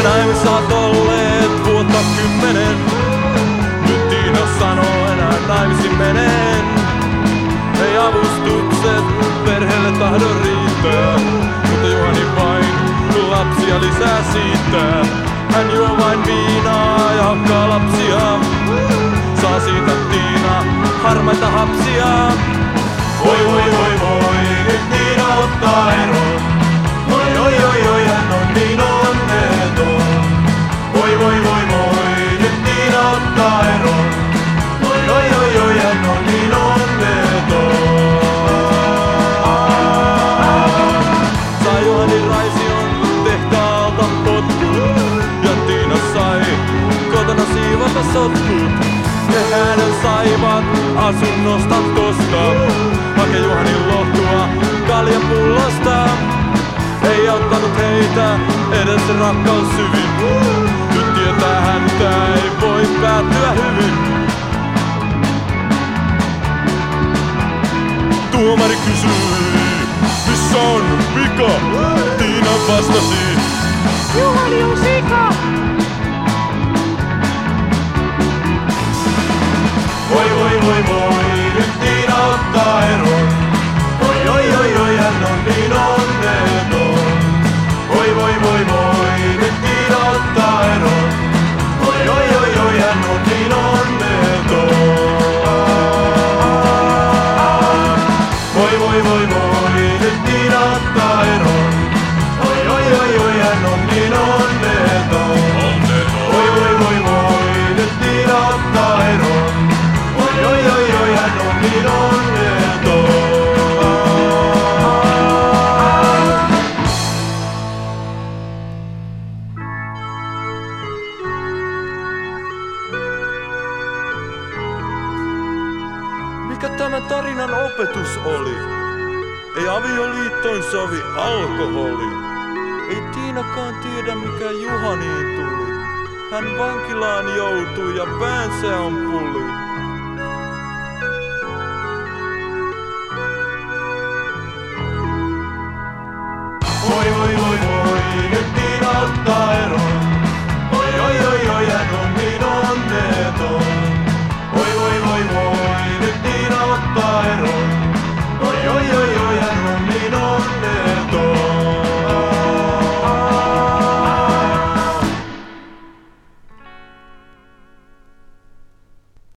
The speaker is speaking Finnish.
Me naimissaat olleet vuotta kymmenen. Nyt Tiina sanoo enää naimisiin meneen. Ei avustukset perheelle tahdo riittää. Mutta Juhani vain lapsia lisää siitä. Hän juo vain viinaa ja hakkaa lapsia. Saa siitä Tiina harmaita hapsia. Voi voi voi voi, nyt Tiina ottaa eron. Sotkut. Ja hänen saivat asunnosta tosta. Hake Juhanin lohtua kaljapullosta. Ei auttanut heitä edes rakkaus syvin. Nyt tietää häntä ei voi päättyä hyvin. Tuomari kysyi, missä on vika? Tiina vastasi, Juhani on sika! Voi voi nyt Tiina ottaa eron. Oi oi oi oi, hän on niin onneton. Voi voi voi voi, nyt Tiina ottaa eron. Oi oi oi oi, hän on niin onneton. Mikä tämän tarinan opetus oli? Ei avioliittoin sovi alkoholi. Ei Tiinakaan tiedä mikä Juhaniin tuli. Hän vankilaan joutui ja päänsä on puli.